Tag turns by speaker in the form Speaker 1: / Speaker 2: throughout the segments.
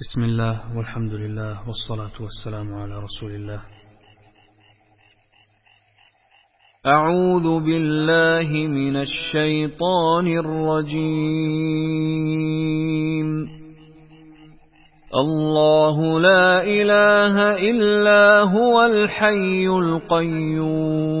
Speaker 1: بسم الله والحمد لله والصلاة والسلام على رسول الله.
Speaker 2: أعوذ بالله من الشيطان الرجيم. الله لا إله إلا هو الحي القيوم.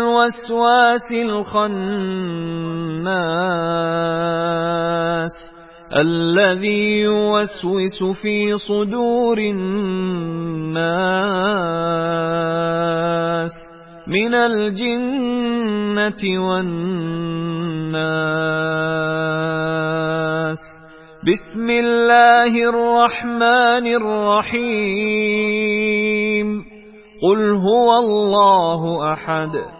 Speaker 2: الوسواس الخناس الذي يوسوس في صدور الناس من الجنة والناس. بسم الله الرحمن الرحيم. قل هو الله أحد.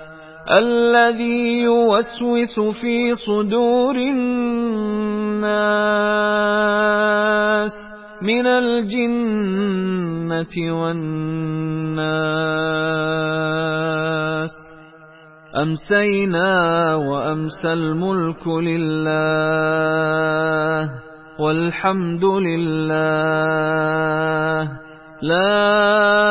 Speaker 2: الذي يوسوس في صدور الناس من الجنة والناس. أمسينا وأمسى الملك لله والحمد لله. لا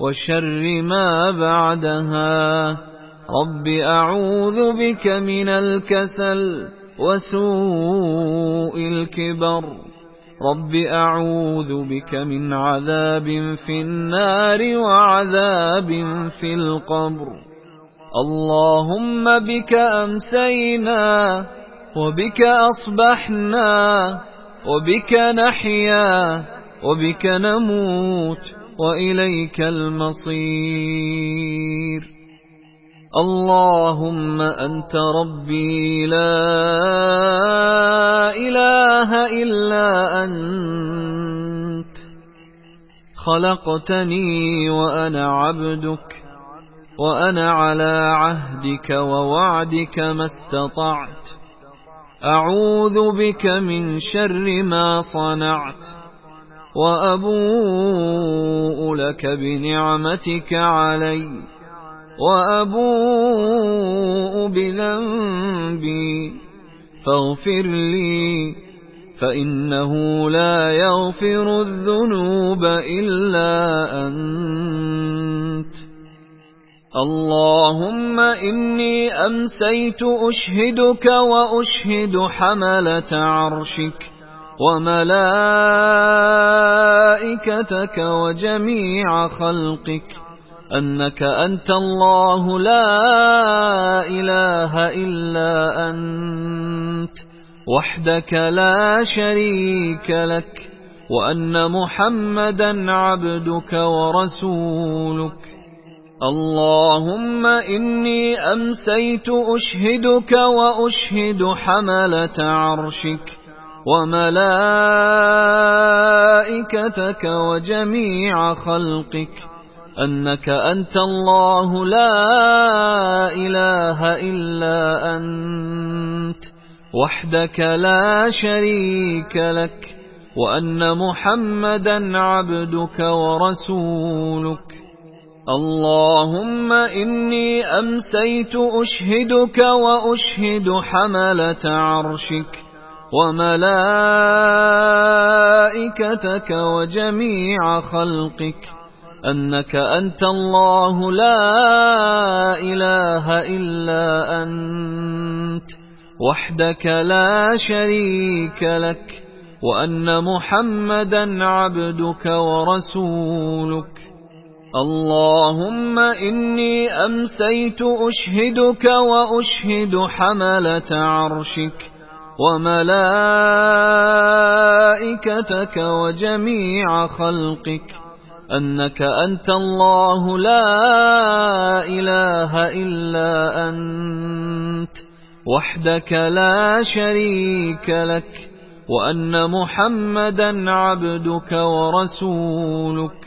Speaker 2: وشر ما بعدها. رب أعوذ بك من الكسل وسوء الكبر. رب أعوذ بك من عذاب في النار وعذاب في القبر. اللهم بك أمسينا وبك أصبحنا وبك نحيا وبك نموت. وإليك المصير. اللهم أنت ربي لا إله إلا أنت. خلقتني وأنا عبدك وأنا على عهدك ووعدك ما استطعت. أعوذ بك من شر ما صنعت. وأبوء لك بنعمتك علي وأبوء بذنبي فاغفر لي فإنه لا يغفر الذنوب إلا أنت اللهم إني أمسيت أشهدك وأشهد حملة عرشك وملائكتك وجميع خلقك أنك أنت الله لا إله إلا أنت وحدك لا شريك لك وأن محمدا عبدك ورسولك. اللهم إني أمسيت أشهدك وأشهد حملة عرشك. وملائكتك وجميع خلقك أنك أنت الله لا إله إلا أنت وحدك لا شريك لك وأن محمدا عبدك ورسولك. اللهم إني أمسيت أشهدك وأشهد حملة عرشك. وملائكتك وجميع خلقك أنك أنت الله لا إله إلا أنت وحدك لا شريك لك وأن محمدا عبدك ورسولك. اللهم إني أمسيت أشهدك وأشهد حملة عرشك. وملائكتك وجميع خلقك أنك أنت الله لا إله إلا أنت وحدك لا شريك لك وأن محمدا عبدك ورسولك.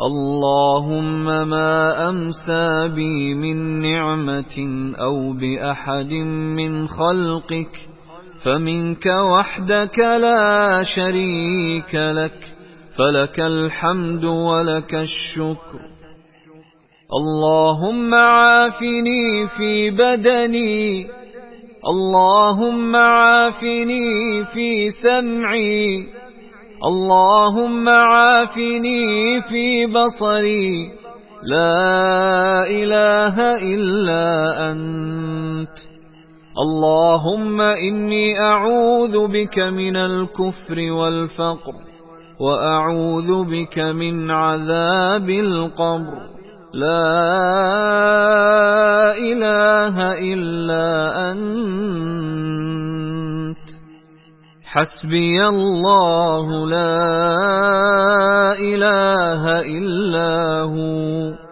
Speaker 2: اللهم ما أمسى بي من نعمة أو بأحد من خلقك فمنك وحدك لا شريك لك فلك الحمد ولك الشكر اللهم عافني في بدني اللهم عافني في سمعي اللهم عافني في بصري لا إله إلا أنت اللهم إني أعوذ بك من الكفر والفقر وأعوذ بك من عذاب القبر. لا إله إلا أنت. حسبي الله لا إله إلا هو.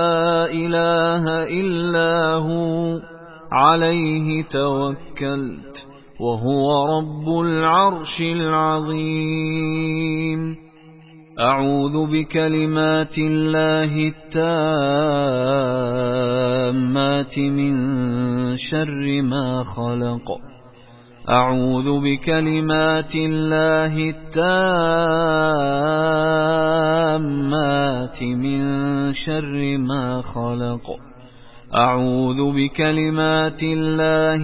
Speaker 2: عليه توكلت وهو رب العرش العظيم. أعوذ بكلمات الله التامات من شر ما خلق. أعوذ بكلمات الله التامات من شر ما خلق. أعوذ بكلمات الله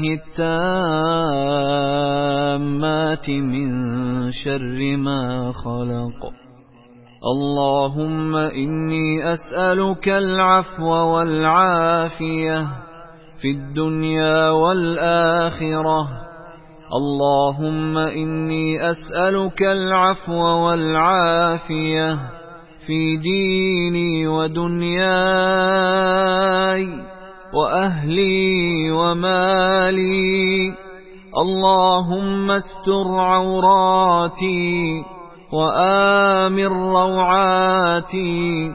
Speaker 2: التامات من شر ما خلق. اللهم إني أسألك العفو والعافية في الدنيا والآخرة. اللهم إني أسألك العفو والعافية في ديني ودنياي. وأهلي ومالي. اللهم استر عوراتي وآمن روعاتي.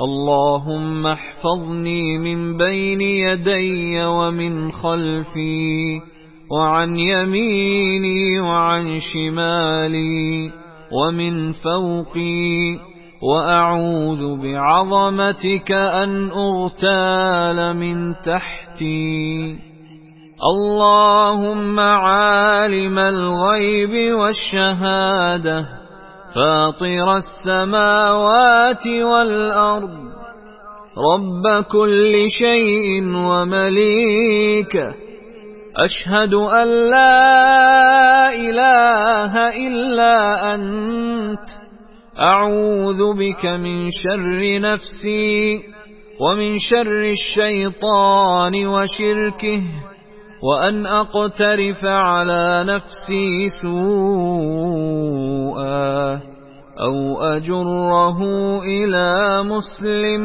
Speaker 2: اللهم احفظني من بين يدي ومن خلفي وعن يميني وعن شمالي ومن فوقي. وأعوذ بعظمتك أن أغتال من تحتي. اللهم عالم الغيب والشهادة فاطر السماوات والأرض. رب كل شيء ومليكه أشهد أن لا إله إلا أنت. أعوذ بك من شر نفسي ومن شر الشيطان وشركه وأن أقترف على نفسي سوءا أو أجره إلى مسلم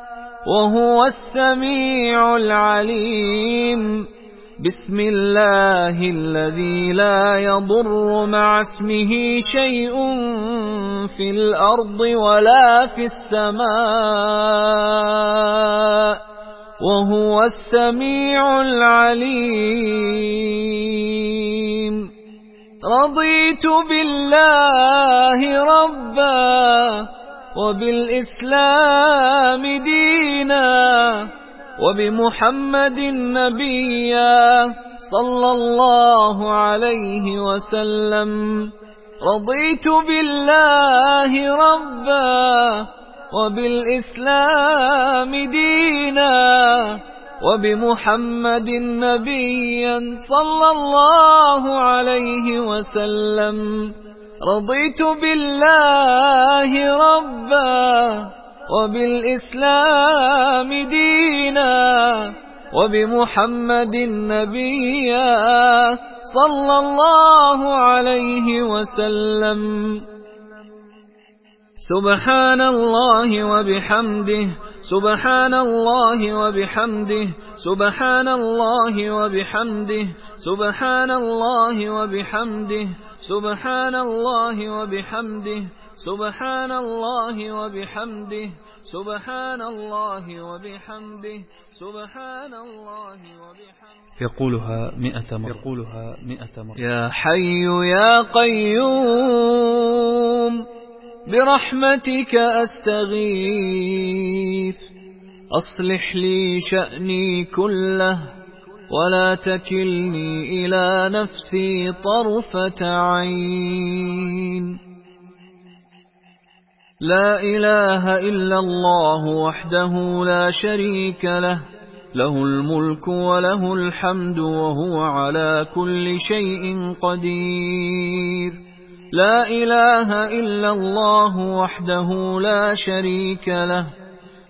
Speaker 2: وهو السميع العليم. بسم الله الذي لا يضر مع اسمه شيء في الأرض ولا في السماء. وهو السميع العليم. رضيت بالله ربا وبالإسلام دينا وبمحمد نبيا صلى الله عليه وسلم. رضيت بالله ربا وبالإسلام دينا وبمحمد نبيا صلى الله عليه وسلم. رضيت بالله ربا وبالإسلام دينا وبمحمد نبيا صلى الله عليه وسلم. سبحان الله وبحمده سبحان الله وبحمده سبحان الله وبحمده سبحان الله وبحمده. سبحان الله وبحمده سبحان الله وبحمده سبحان الله وبحمده سبحان الله وبحمده.
Speaker 1: يقولها مئة مرة. يقولها مئة مرة.
Speaker 2: يا حي يا قيوم برحمتك أستغيث أصلح لي شأني كله ولا تكلني إلى نفسي طرفة عين. لا إله إلا الله وحده لا شريك له له الملك وله الحمد وهو على كل شيء قدير. لا إله إلا الله وحده لا شريك له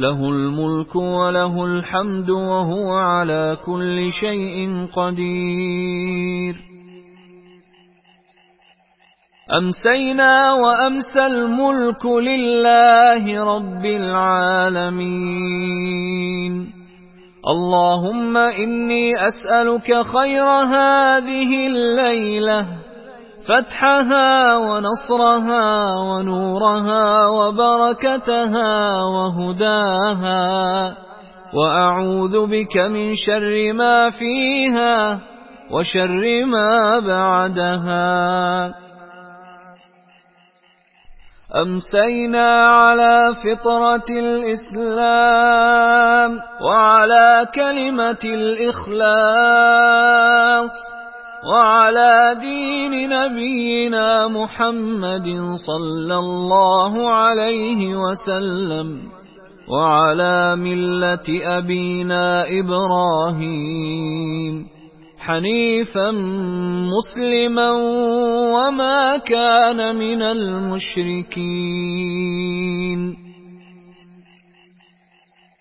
Speaker 2: له الملك وله الحمد وهو على كل شيء قدير. أمسينا وأمسى الملك لله رب العالمين. اللهم إني أسألك خير هذه الليلة فتحها ونصرها ونورها وبركتها وهداها. وأعوذ بك من شر ما فيها وشر ما بعدها. أمسينا على فطرة الإسلام وعلى كلمة الإخلاص. وعلى دين نبينا محمد صلى الله عليه وسلم وعلى ملة أبينا إبراهيم. حنيفا مسلما وما كان من المشركين.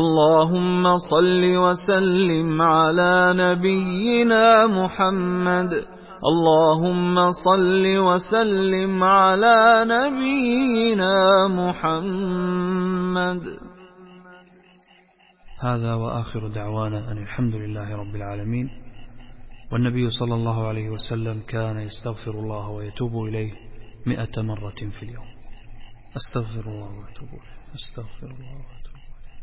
Speaker 2: اللهم صل وسلم على نبينا محمد. اللهم صل وسلم على نبينا محمد.
Speaker 1: هذا وآخر دعوانا أن الحمد لله رب العالمين. والنبي صلى الله عليه وسلم كان يستغفر الله ويتوب إليه مئة مرة في اليوم. أستغفر الله وأتوب إليه. أستغفر الله وأتوب